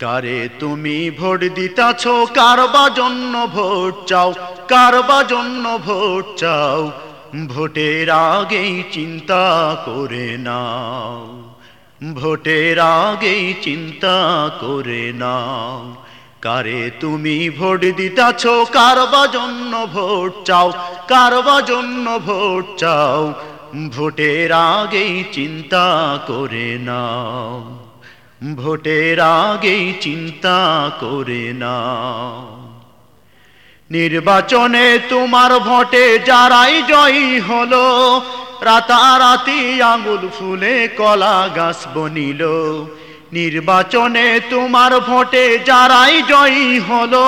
কারে তুমি ভোট দিতাছ? কারবা জন্য ভোট চাও, কারবা জন্য ভোট চাও। ভোটের আগেই চিন্তা করে নাও। ভোটের আগেই চিন্তা করে নাও। কারে তুমি ভোট দিতাছ? কারবা জন্য ভোট চাও, কারবা জন্য ভোট চাও। ভোটের আগেই চিন্তা করে নাও। ভোটের আগেই চিন্তা করে নাও। নির্বাচনে তোমার ভোটে যারাই জয়ী হলো, রাতারাতি আঙুল ফুলে কলা গাছ বনিল। নির্বাচনে তোমার ভোটে যারাই জয়ী হলো,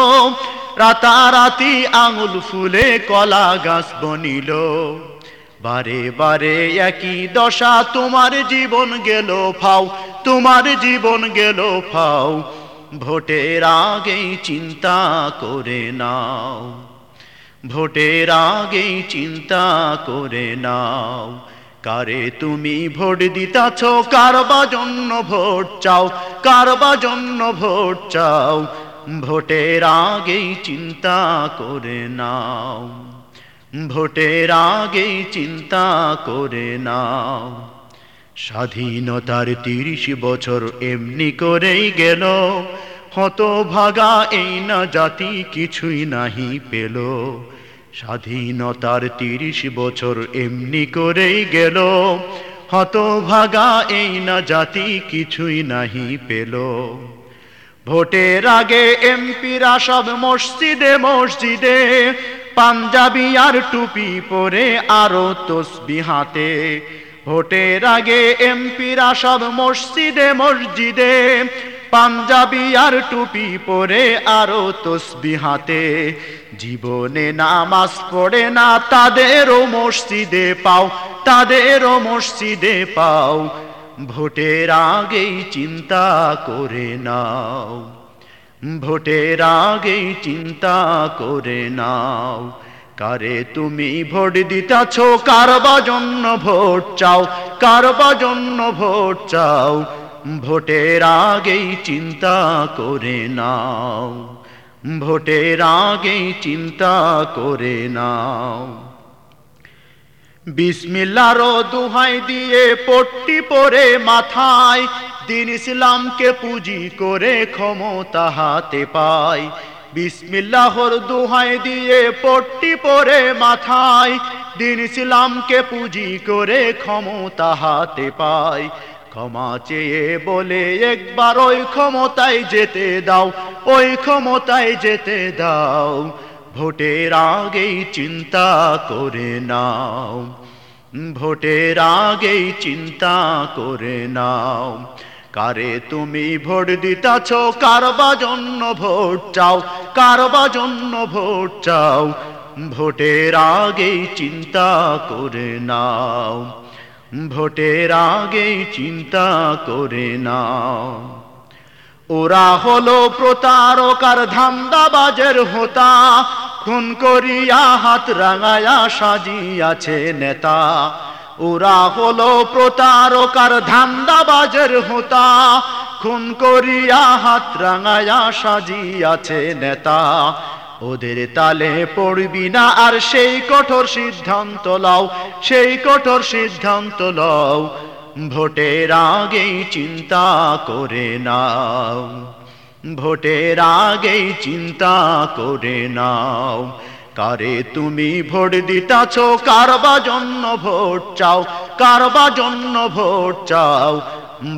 রাতারাতি আঙুল ফুলে কলা গাছ বনিল। বারে বারে একই দশা তোমার জীবন গেল, ফাও তোমার জীবন গেল ফাও। ভোটের আগেই চিন্তা করে নাও। ভোটের আগেই চিন্তা করে নাও। কারে তুমি ভোট দিতাছ কারবা জন্য ভোট চাও? কারবা জন্য ভোট চাও? ভোটের আগেই চিন্তা করে নাও। ভোটের আগেই চিন্তা করে নাও। স্বাধীনতার তিরিশ বছর এমনি করেই গেল। হত ভাগা এই না জাতি কিছুই নাহি পেল। স্বাধীনতার তিরিশ বছর এমনি করেই গেল। হত ভাগা এই না জাতি কিছুই নাহি পেল। ভোটের আগে এমপিরা সব মসজিদে মসজিদে পাঞ্জাবি আর টুপি পরে আরও তসবি হাতে ভোটের আগে এমপিরা সব মসজিদে মসজিদে, পাঞ্জাবি আর টুপি পরে আরও তসবি হাতে। জীবনে নামাজ পড়ে না, তাদেরও মসজিদে পাও, তাদেরও মসজিদে পাও। ভোটের আগেই চিন্তা করে নাও। ভোটের আগেই চিন্তা করে নাও। কারে তুমি ভোট দিতাছ? কারবা জন্য ভোট চাও, কারবা জন্য ভোট চাও। ভোটের আগেই চিন্তা করে নাও। ভোটের আগেই চিন্তা করে নাও। বিসমিল্লারও দুহাই দিয়ে পট্টি পরে মাথায়, দিন ইসলামকে পুঁজি করে ক্ষমতা হাতে পায়। বিসমিল্লাহর দুহাই দিয়ে পট্টি পরে মাথায়, দিন ইসলামকে পুঁজি করে ক্ষমতা হাতে পায়। ক্ষমা চেয়ে বলে একবার ওই ক্ষমতায় যেতে দাও, ওই ক্ষমতায় যেতে দাও। ভোটের আগেই চিন্তা করে নাও। ভোটের আগেই চিন্তা করে নাও। কারে তুমি ভোট দিতাছ? কারবা জন্য ভোট চাও? কারবা জন্য ভোট চাও? ভোটের আগেই চিন্তা করে নাও। ভোটের আগেই চিন্তা করে নাও। ওরা হলো প্রতারকার ধান্দাবাজের হোতা। খুন করিয়া হাত রাঙায়া সাজিয়াছে নেতা। ওরা হলো প্রতারকার ধান্দাবাজের হোতা। খুন করিয়া হাত রাঙায়া সাজিয়াছে নেতা। ওদের তালে পড়বি না আর সেই কঠোর সিদ্ধান্ত লও, সেই কঠোর সিদ্ধান্ত লও। ভোটের আগেই চিন্তা করে নাও। ভোটের আগেই চিন্তা করে নাও। কারে তুমি ভোট দিতাছ, কারবা জন্য ভোট চাও, কারবা জন্য ভোট চাও,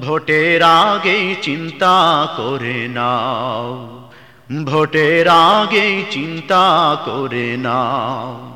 ভোটের আগেই চিন্তা করে নাও, ভোটের আগেই চিন্তা করে নাও।